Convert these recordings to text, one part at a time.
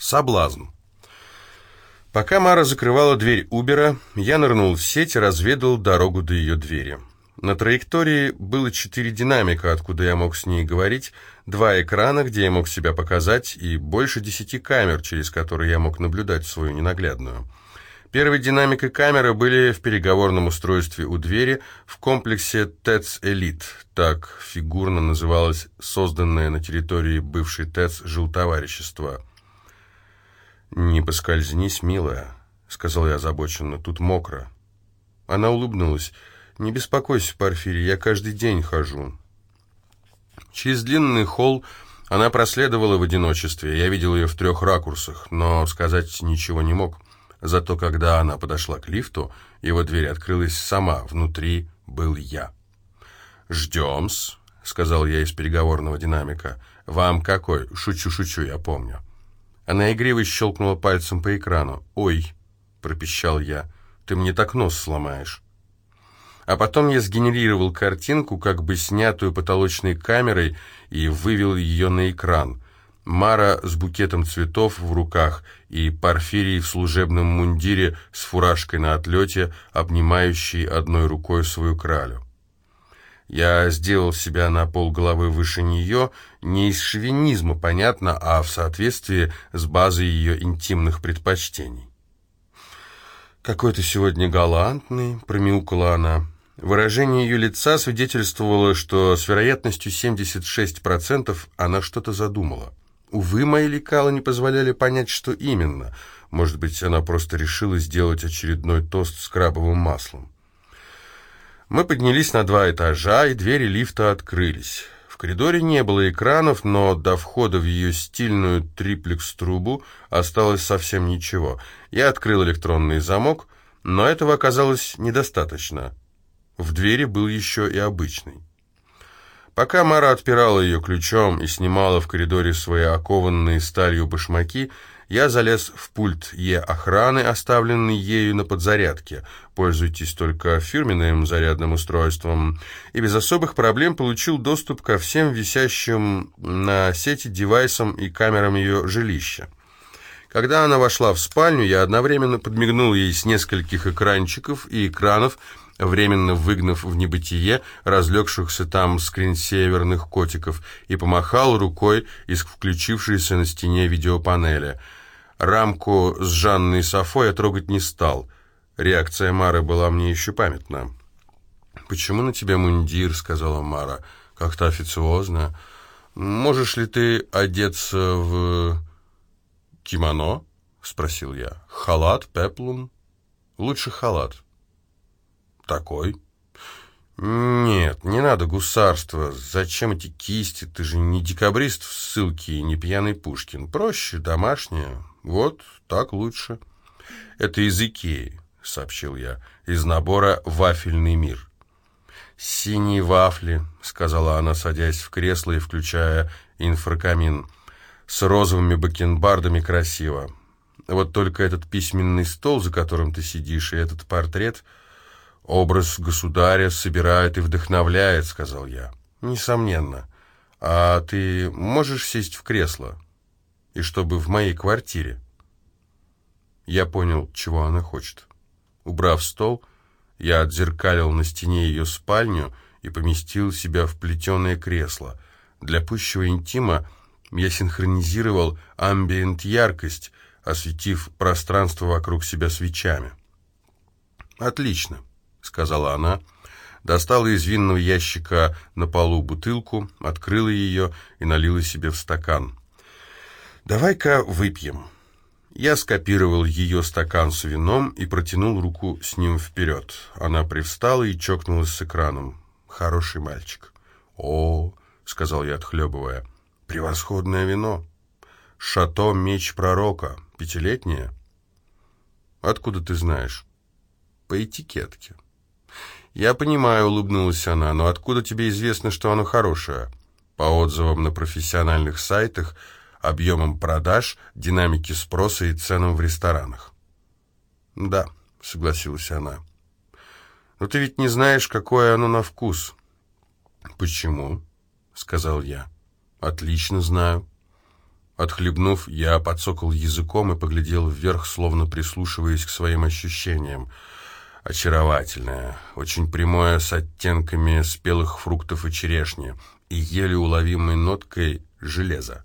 Соблазн. Пока Мара закрывала дверь Убера, я нырнул в сеть и разведал дорогу до ее двери. На траектории было четыре динамика, откуда я мог с ней говорить, два экрана, где я мог себя показать, и больше десяти камер, через которые я мог наблюдать свою ненаглядную. Первый динамик и камера были в переговорном устройстве у двери в комплексе ТЭЦ «Элит», так фигурно называлось созданное на территории бывшей ТЭЦ жилтоварищество. «Не поскользнись, милая», — сказал я озабоченно, — «тут мокро». Она улыбнулась. «Не беспокойся, Порфирий, я каждый день хожу». Через длинный холл она проследовала в одиночестве. Я видел ее в трех ракурсах, но сказать ничего не мог. Зато когда она подошла к лифту, его дверь открылась сама, внутри был я. «Ждем-с», — сказал я из переговорного динамика. «Вам какой? Шучу-шучу, я помню». Она игриво щелкнула пальцем по экрану. «Ой», — пропищал я, — «ты мне так нос сломаешь». А потом я сгенерировал картинку, как бы снятую потолочной камерой, и вывел ее на экран. Мара с букетом цветов в руках и Порфирий в служебном мундире с фуражкой на отлете, обнимающий одной рукой свою кралю. Я сделал себя на полголовы выше нее, не из шовинизма, понятно, а в соответствии с базой ее интимных предпочтений. «Какой ты сегодня галантный», — промяукала она. Выражение ее лица свидетельствовало, что с вероятностью 76% она что-то задумала. Увы, мои лекала не позволяли понять, что именно. Может быть, она просто решила сделать очередной тост с крабовым маслом. Мы поднялись на два этажа, и двери лифта открылись. В коридоре не было экранов, но до входа в ее стильную триплекс-трубу осталось совсем ничего. Я открыл электронный замок, но этого оказалось недостаточно. В двери был еще и обычный. Пока Мара отпирала ее ключом и снимала в коридоре свои окованные сталью башмаки, я залез в пульт Е-охраны, оставленный ею на подзарядке. Пользуйтесь только фирменным зарядным устройством. И без особых проблем получил доступ ко всем висящим на сети девайсам и камерам ее жилища. Когда она вошла в спальню, я одновременно подмигнул ей с нескольких экранчиков и экранов, временно выгнав в небытие разлегшихся там скринсеверных котиков, и помахал рукой из включившейся на стене видеопанели. Рамку с Жанной Софой я трогать не стал. Реакция Мары была мне еще памятна. «Почему на тебе мундир?» — сказала Мара. «Как-то официозно. Можешь ли ты одеться в кимоно?» — спросил я. «Халат, пеплум?» «Лучше халат» такой?» «Нет, не надо гусарства. Зачем эти кисти? Ты же не декабрист в ссылке и не пьяный Пушкин. Проще, домашнее. Вот, так лучше». «Это из Икеи», — сообщил я, — «из набора «Вафельный мир». «Синие вафли», — сказала она, садясь в кресло и включая инфракамин. «С розовыми бакенбардами красиво. Вот только этот письменный стол, за которым ты сидишь, и этот портрет — «Образ государя собирает и вдохновляет», — сказал я. «Несомненно. А ты можешь сесть в кресло? И чтобы в моей квартире?» Я понял, чего она хочет. Убрав стол, я отзеркалил на стене ее спальню и поместил себя в плетеное кресло. Для пущего интима я синхронизировал амбиент-яркость, осветив пространство вокруг себя свечами. «Отлично. — сказала она, достала из винного ящика на полу бутылку, открыла ее и налила себе в стакан. «Давай-ка выпьем». Я скопировал ее стакан с вином и протянул руку с ним вперед. Она привстала и чокнулась с экраном. «Хороший мальчик». «О», — сказал я, отхлебывая, — «превосходное вино. Шато «Меч пророка», пятилетнее». «Откуда ты знаешь?» «По этикетке». «Я понимаю», — улыбнулась она, — «но откуда тебе известно, что оно хорошее?» «По отзывам на профессиональных сайтах, объемам продаж, динамике спроса и ценам в ресторанах». «Да», — согласилась она. «Но ты ведь не знаешь, какое оно на вкус». «Почему?» — сказал я. «Отлично знаю». Отхлебнув, я подсокал языком и поглядел вверх, словно прислушиваясь к своим ощущениям. Очаровательное, очень прямое, с оттенками спелых фруктов и черешни, и еле уловимой ноткой железа.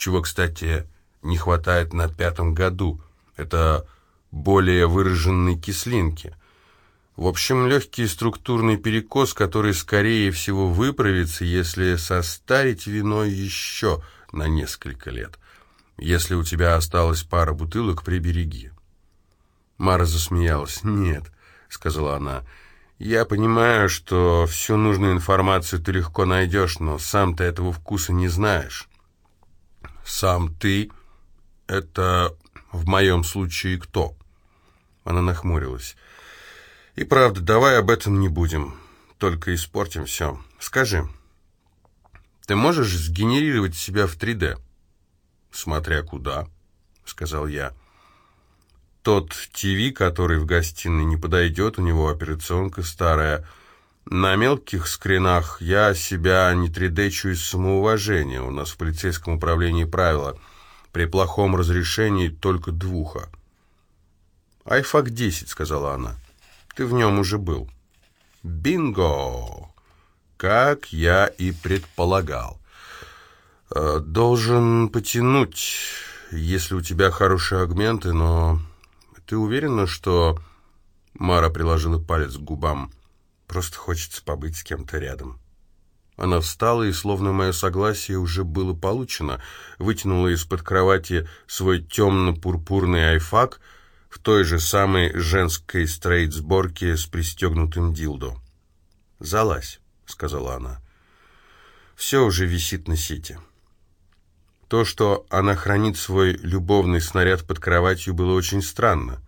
Чего, кстати, не хватает на пятом году. Это более выраженной кислинки. В общем, легкий структурный перекос, который, скорее всего, выправится, если состарить вино еще на несколько лет. Если у тебя осталась пара бутылок, прибереги. Мара засмеялась. «Нет», — сказала она, — «я понимаю, что всю нужную информацию ты легко найдешь, но сам ты этого вкуса не знаешь». «Сам ты — это в моем случае кто?» Она нахмурилась. «И правда, давай об этом не будем, только испортим все. Скажи, ты можешь сгенерировать себя в 3D?» «Смотря куда», — сказал я. «Тот ТВ, который в гостиной не подойдет, у него операционка старая. На мелких скринах я себя не 3D-чу из самоуважения. У нас в полицейском управлении правило — при плохом разрешении только двуха». «Айфак 10», — сказала она. «Ты в нем уже был». «Бинго!» «Как я и предполагал». Э, «Должен потянуть, если у тебя хорошие агменты, но ты уверена, что...» Мара приложила палец к губам. «Просто хочется побыть с кем-то рядом». Она встала, и, словно мое согласие уже было получено, вытянула из-под кровати свой темно-пурпурный айфак — в той же самой женской стрейт-сборке с пристегнутым дилдо. «Залазь», — сказала она. «Все уже висит на сети». То, что она хранит свой любовный снаряд под кроватью, было очень странно.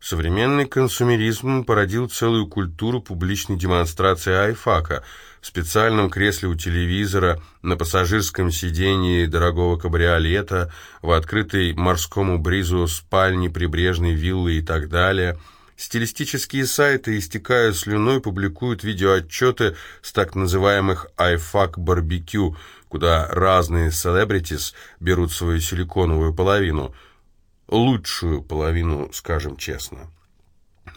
Современный консумеризм породил целую культуру публичной демонстрации айфака в специальном кресле у телевизора, на пассажирском сидении дорогого кабриолета, в открытой морскому бризу спальни прибрежной виллы и так далее. Стилистические сайты, истекая слюной, публикуют видеоотчеты с так называемых айфак барбекю, куда разные селебритис берут свою силиконовую половину – лучшую половину, скажем честно.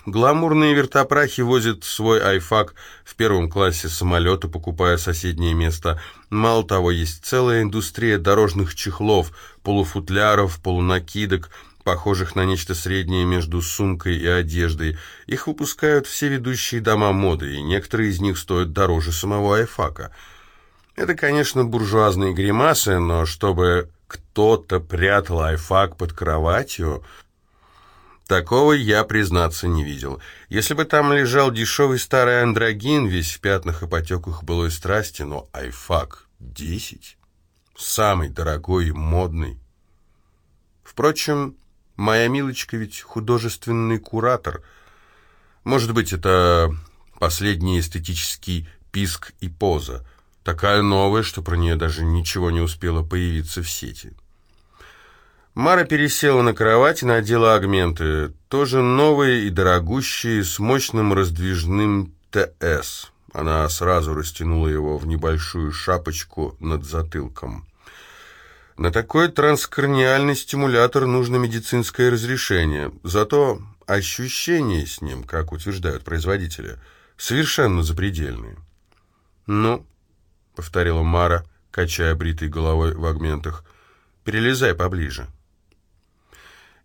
Гламурные вертопрахи возят свой айфак в первом классе самолета, покупая соседнее место. Мало того, есть целая индустрия дорожных чехлов, полуфутляров, полунакидок, похожих на нечто среднее между сумкой и одеждой. Их выпускают все ведущие дома моды, и некоторые из них стоят дороже самого айфака. Это, конечно, буржуазные гримасы, но чтобы кто-то прятал айфак под кроватью. Такого я, признаться, не видел. Если бы там лежал дешевый старый андрогин, весь в пятнах и потеках былой страсти, но айфак десять, самый дорогой и модный. Впрочем, моя милочка ведь художественный куратор. Может быть, это последний эстетический писк и поза — Такая новая, что про нее даже ничего не успело появиться в сети. Мара пересела на кровать и надела агменты, тоже новые и дорогущие, с мощным раздвижным ТС. Она сразу растянула его в небольшую шапочку над затылком. На такой транскраниальный стимулятор нужно медицинское разрешение, зато ощущения с ним, как утверждают производители, совершенно запредельные. Ну, — повторила Мара, качая бритой головой в агментах. «Перелезай поближе».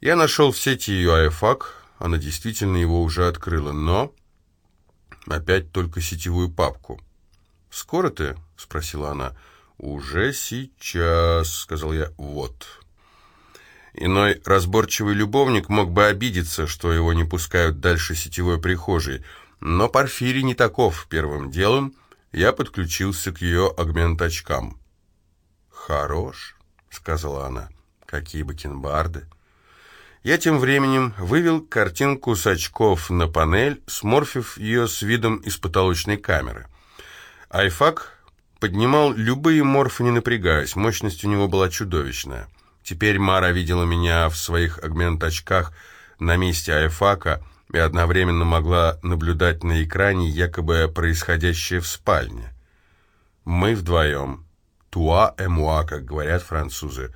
Я нашел в сети ее айфак, она действительно его уже открыла, но... Опять только сетевую папку. «Скоро ты?» — спросила она. «Уже сейчас», — сказал я. «Вот». Иной разборчивый любовник мог бы обидеться, что его не пускают дальше сетевой прихожей, но Порфирий не таков первым делом — я подключился к ее агмент-очкам. «Хорош», — сказала она. «Какие бакенбарды!» Я тем временем вывел картинку с очков на панель, сморфив ее с видом из потолочной камеры. Айфак поднимал любые морфы, не напрягаясь, мощность у него была чудовищная. Теперь Мара видела меня в своих агмент-очках на месте айфака — и одновременно могла наблюдать на экране якобы происходящее в спальне. Мы вдвоем, туа и муа, как говорят французы,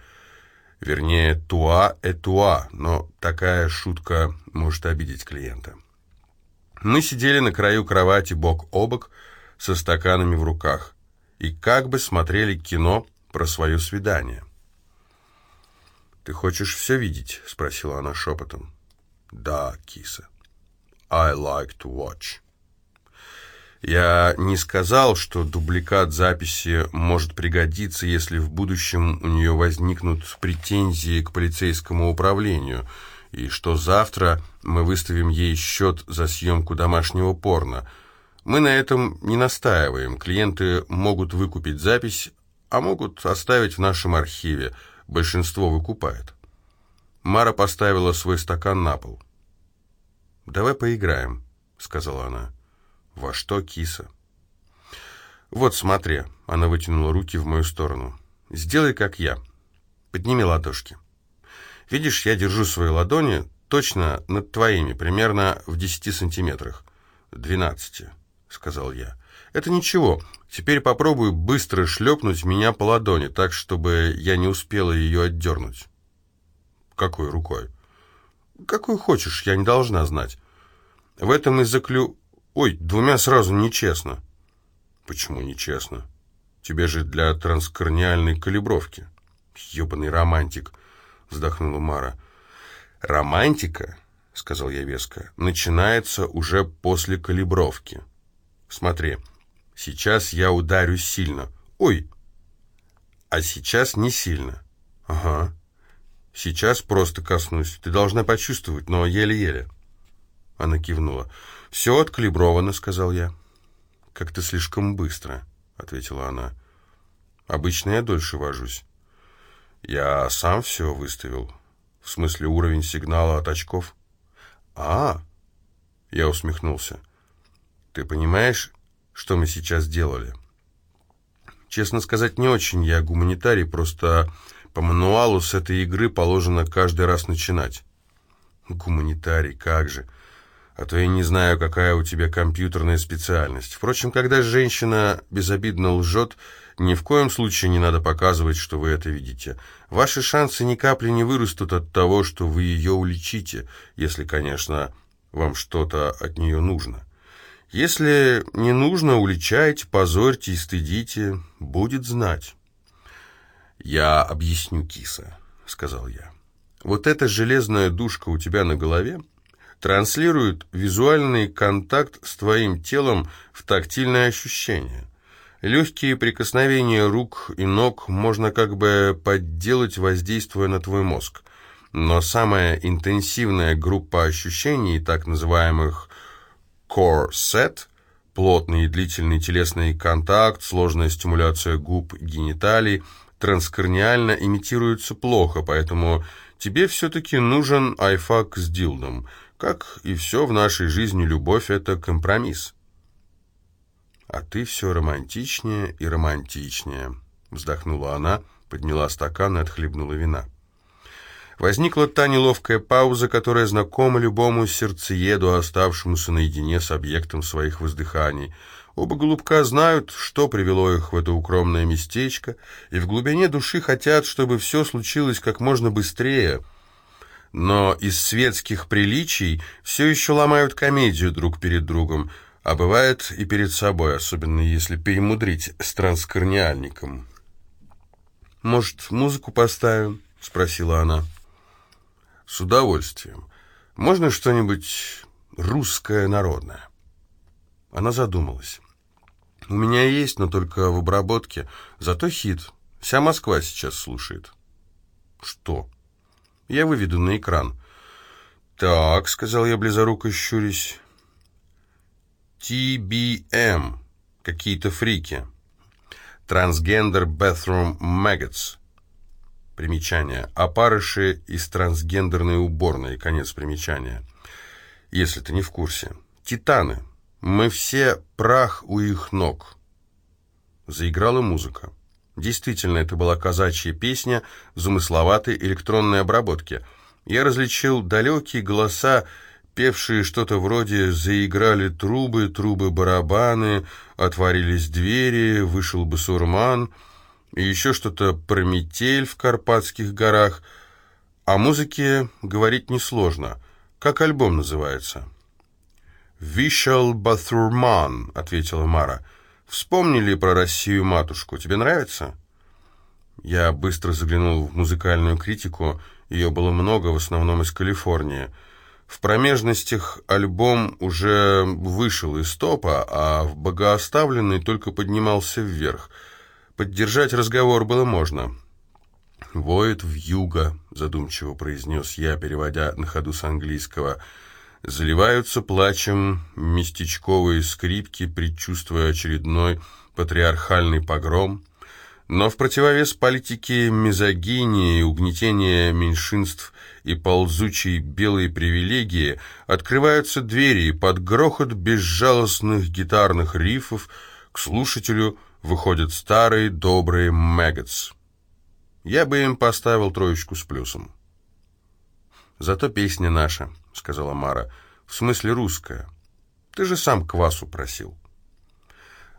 Вернее, туа э туа, но такая шутка может обидеть клиента. Мы сидели на краю кровати бок о бок со стаканами в руках и как бы смотрели кино про свое свидание. «Ты хочешь все видеть?» — спросила она шепотом. «Да, киса. I like to watch». Я не сказал, что дубликат записи может пригодиться, если в будущем у нее возникнут претензии к полицейскому управлению, и что завтра мы выставим ей счет за съемку домашнего порно. Мы на этом не настаиваем. Клиенты могут выкупить запись, а могут оставить в нашем архиве. Большинство выкупает. Мара поставила свой стакан на пол. «Давай поиграем», — сказала она. «Во что, киса?» «Вот, смотри», — она вытянула руки в мою сторону. «Сделай, как я. Подними ладошки. Видишь, я держу свои ладони точно над твоими, примерно в десяти сантиметрах. Двенадцати», — сказал я. «Это ничего. Теперь попробуй быстро шлепнуть меня по ладони, так, чтобы я не успела ее отдернуть». «Какой рукой?» «Какой хочешь, я не должна знать». В этом и заклю... Ой, двумя сразу нечестно. Почему нечестно? Тебе же для транскорниальной калибровки. Ёбаный романтик, вздохнула Мара. Романтика, сказал я веско, начинается уже после калибровки. Смотри, сейчас я ударю сильно. Ой, а сейчас не сильно. Ага. Сейчас просто коснусь. Ты должна почувствовать, но еле-еле. Она кивнула. «Все откалибровано», — сказал я. «Как ты слишком быстро», — ответила она. «Обычно я дольше вожусь». «Я сам все выставил. В смысле уровень сигнала от очков». «А, я усмехнулся. «Ты понимаешь, что мы сейчас делали?» «Честно сказать, не очень. Я гуманитарий, просто по мануалу с этой игры положено каждый раз начинать». «Гуманитарий, как же!» а то я не знаю, какая у тебя компьютерная специальность. Впрочем, когда женщина безобидно лжет, ни в коем случае не надо показывать, что вы это видите. Ваши шансы ни капли не вырастут от того, что вы ее уличите, если, конечно, вам что-то от нее нужно. Если не нужно, уличайте, позорьте и стыдите, будет знать. «Я объясню, киса», — сказал я. «Вот эта железная душка у тебя на голове транслирует визуальный контакт с твоим телом в тактильное ощущение. Легкие прикосновения рук и ног можно как бы подделать, воздействуя на твой мозг. Но самая интенсивная группа ощущений, так называемых core set, плотный и длительный телесный контакт, сложная стимуляция губ, гениталий, транскорниально имитируются плохо, поэтому тебе все-таки нужен айфак с дилдом – как и все в нашей жизни, любовь — это компромисс. А ты все романтичнее и романтичнее, вздохнула она, подняла стакан и отхлебнула вина. Возникла та неловкая пауза, которая знакома любому сердцееду, оставшемуся наедине с объектом своих воздыханий. Оба голубка знают, что привело их в это укромное местечко, и в глубине души хотят, чтобы все случилось как можно быстрее — но из светских приличий все еще ломают комедию друг перед другом, а бывает и перед собой, особенно если перемудрить с транскорниальником. «Может, музыку поставим?» — спросила она. «С удовольствием. Можно что-нибудь русское народное?» Она задумалась. «У меня есть, но только в обработке. Зато хит. Вся Москва сейчас слушает». «Что?» Я выведу на экран. «Так», — сказал я близоруко щурясь. TBM. Какие-то фрики. Трансгендер Bathroom Maggots. Примечание. Опарыши из трансгендерной уборной. Конец примечания. Если ты не в курсе. Титаны. Мы все прах у их ног. Заиграла музыка. Действительно, это была казачья песня в замысловатой электронной обработке. Я различил далекие голоса, певшие что-то вроде «Заиграли трубы, трубы-барабаны», «Отворились двери», «Вышел басурман». и еще что-то про метель в Карпатских горах. О музыке говорить несложно. Как альбом называется?» «Вишал Батурман», — ответила Мара. «Вспомнили про Россию-матушку. Тебе нравится?» Я быстро заглянул в музыкальную критику. Ее было много, в основном из Калифорнии. В промежностях альбом уже вышел из топа, а в богооставленный только поднимался вверх. Поддержать разговор было можно. «Воет в юго», — задумчиво произнес я, переводя на ходу с английского. «Заливаются плачем местечковые скрипки, предчувствуя очередной патриархальный погром». Но в противовес политике мизогинии, угнетения меньшинств и ползучей белой привилегии открываются двери, и под грохот безжалостных гитарных рифов к слушателю выходят старые добрые Мэггетс. Я бы им поставил троечку с плюсом. «Зато песня наша», — сказала Мара, — «в смысле русская. Ты же сам квасу просил».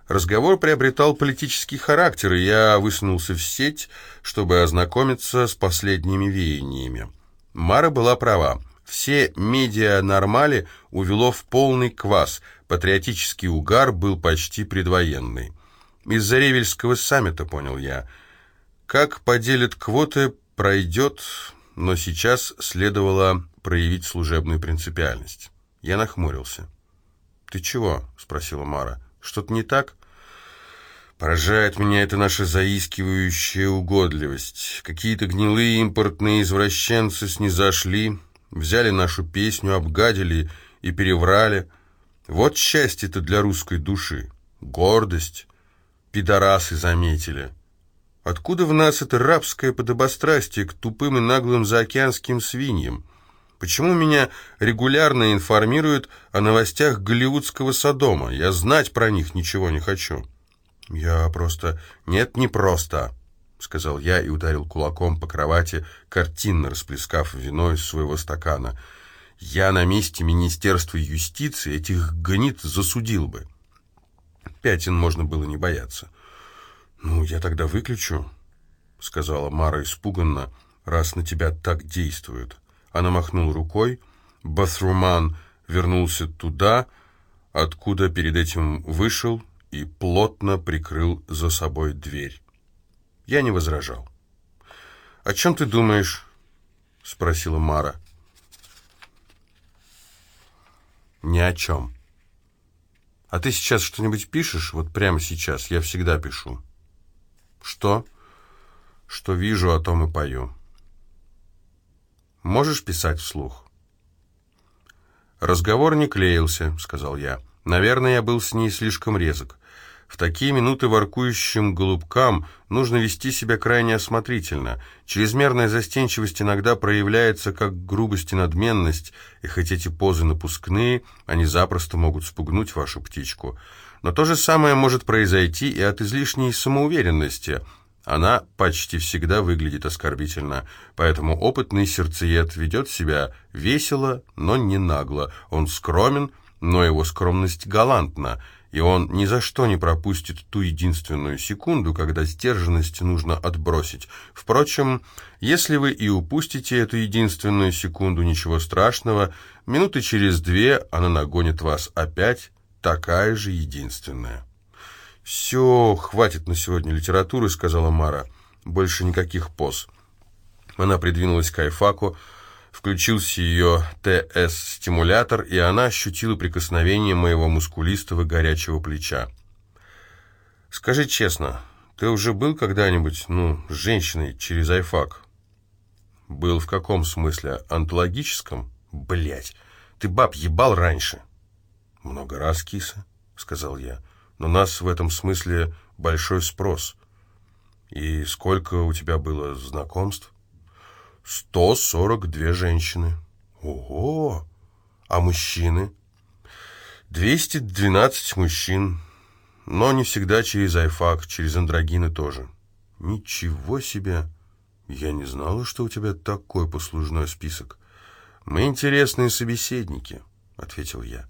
Разговор приобретал политический характер, и я высунулся в сеть, чтобы ознакомиться с последними веяниями. Мара была права. Все медиа-нормали увело в полный квас, патриотический угар был почти предвоенный. Из-за Ревельского саммита, понял я. Как поделят квоты, пройдет, но сейчас следовало проявить служебную принципиальность. Я нахмурился. «Ты чего?» — спросила Мара. «Что-то не так?» Поражает меня эта наша заискивающая угодливость. Какие-то гнилые импортные извращенцы снизошли, взяли нашу песню, обгадили и переврали. Вот счастье-то для русской души. Гордость. Пидорасы заметили. Откуда в нас это рабское подобострастие к тупым и наглым заокеанским свиньям? Почему меня регулярно информируют о новостях голливудского Содома? Я знать про них ничего не хочу». «Я просто...» «Нет, не просто», — сказал я и ударил кулаком по кровати, картинно расплескав вино из своего стакана. «Я на месте Министерства юстиции этих гнид засудил бы». Пятен можно было не бояться. «Ну, я тогда выключу», — сказала Мара испуганно, «раз на тебя так действуют». Она махнула рукой. Басруман вернулся туда, откуда перед этим вышел, и плотно прикрыл за собой дверь. Я не возражал. «О чем ты думаешь?» — спросила Мара. «Ни о чем. А ты сейчас что-нибудь пишешь? Вот прямо сейчас. Я всегда пишу». «Что?» «Что вижу, о том и пою». «Можешь писать вслух?» «Разговор не клеился», — сказал я. «Наверное, я был с ней слишком резок. В такие минуты воркующим голубкам нужно вести себя крайне осмотрительно. Чрезмерная застенчивость иногда проявляется как грубость и надменность, и хоть эти позы напускные, они запросто могут спугнуть вашу птичку. Но то же самое может произойти и от излишней самоуверенности. Она почти всегда выглядит оскорбительно, поэтому опытный сердцеед ведет себя весело, но не нагло. Он скромен, но его скромность галантна – и он ни за что не пропустит ту единственную секунду, когда сдержанность нужно отбросить. Впрочем, если вы и упустите эту единственную секунду, ничего страшного, минуты через две она нагонит вас опять, такая же единственная. «Все, хватит на сегодня литературы», — сказала Мара. «Больше никаких поз». Она придвинулась к Айфаку, Включился ее ТС-стимулятор, и она ощутила прикосновение моего мускулистого горячего плеча. «Скажи честно, ты уже был когда-нибудь, ну, с женщиной через айфак?» «Был в каком смысле? Антологическом? Блять, ты баб ебал раньше?» «Много раз, киса», — сказал я. «Но нас в этом смысле большой спрос. И сколько у тебя было знакомств?» Сто сорок две женщины. Ого! А мужчины? Двести двенадцать мужчин. Но не всегда через айфак, через андрогины тоже. Ничего себе! Я не знала, что у тебя такой послужной список. Мы интересные собеседники, ответил я.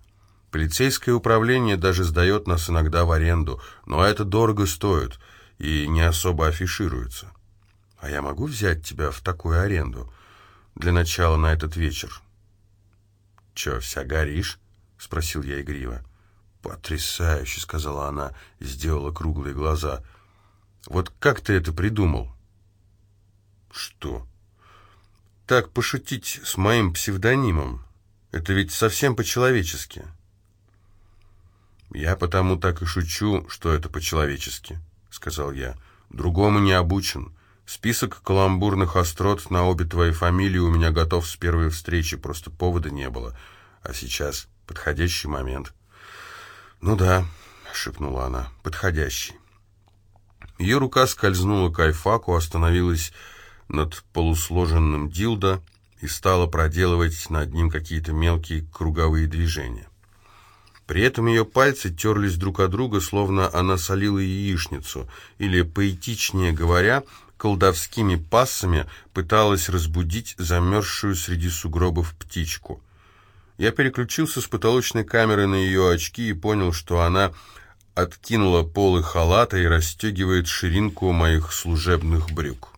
Полицейское управление даже сдает нас иногда в аренду, но это дорого стоит. и не особо афишируется. А я могу взять тебя в такую аренду? Для начала на этот вечер. Че, вся горишь? Спросил я игриво. «Потрясающе!» — сказала она сделала круглые глаза. «Вот как ты это придумал?» «Что?» «Так пошутить с моим псевдонимом. Это ведь совсем по-человечески». «Я потому так и шучу, что это по-человечески», — сказал я. «Другому не обучен. Список каламбурных острот на обе твои фамилии у меня готов с первой встречи, просто повода не было. А сейчас подходящий момент». «Ну да», — шепнула она, — «подходящий». Ее рука скользнула к айфаку, остановилась над полусложенным дилдо и стала проделывать над ним какие-то мелкие круговые движения. При этом ее пальцы терлись друг от друга, словно она солила яичницу, или, поэтичнее говоря, колдовскими пассами пыталась разбудить замерзшую среди сугробов птичку. Я переключился с потолочной камеры на ее очки и понял, что она откинула полы халата и расстегивает ширинку моих служебных брюк.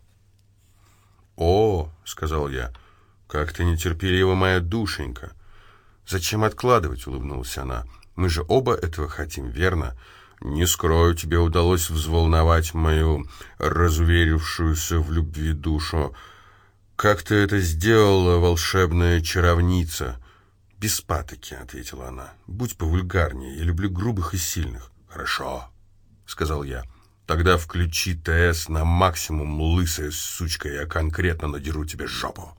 «О!» — сказал я. «Как ты нетерпелива, моя душенька!» «Зачем откладывать?» — улыбнулась она. «Мы же оба этого хотим, верно?» «Не скрою, тебе удалось взволновать мою разуверившуюся в любви душу. Как ты это сделала, волшебная чаровница?» «Без патоки», — ответила она. «Будь повульгарнее, я люблю грубых и сильных». «Хорошо», — сказал я. «Тогда включи ТС на максимум, лысая сучка, я конкретно надеру тебе жопу».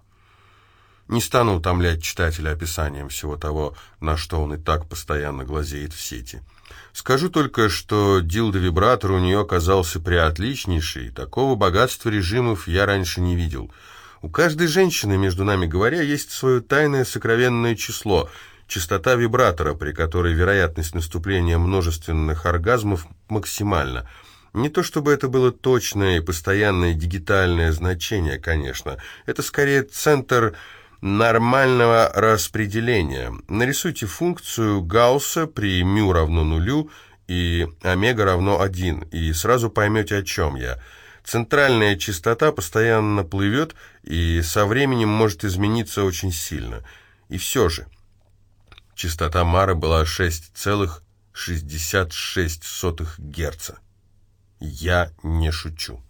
Не стану утомлять читателя описанием всего того, на что он и так постоянно глазеет в сети. Скажу только, что дилдо-вибратор у нее оказался приотличнейший, такого богатства режимов я раньше не видел — у каждой женщины, между нами говоря, есть свое тайное сокровенное число, частота вибратора, при которой вероятность наступления множественных оргазмов максимальна. Не то чтобы это было точное и постоянное дигитальное значение, конечно. Это скорее центр нормального распределения. Нарисуйте функцию Гаусса при μ равно нулю и омега равно 1, и сразу поймете, о чем я – Центральная частота постоянно плывет и со временем может измениться очень сильно. И все же, частота Мары была 6,66 Герца. Я не шучу.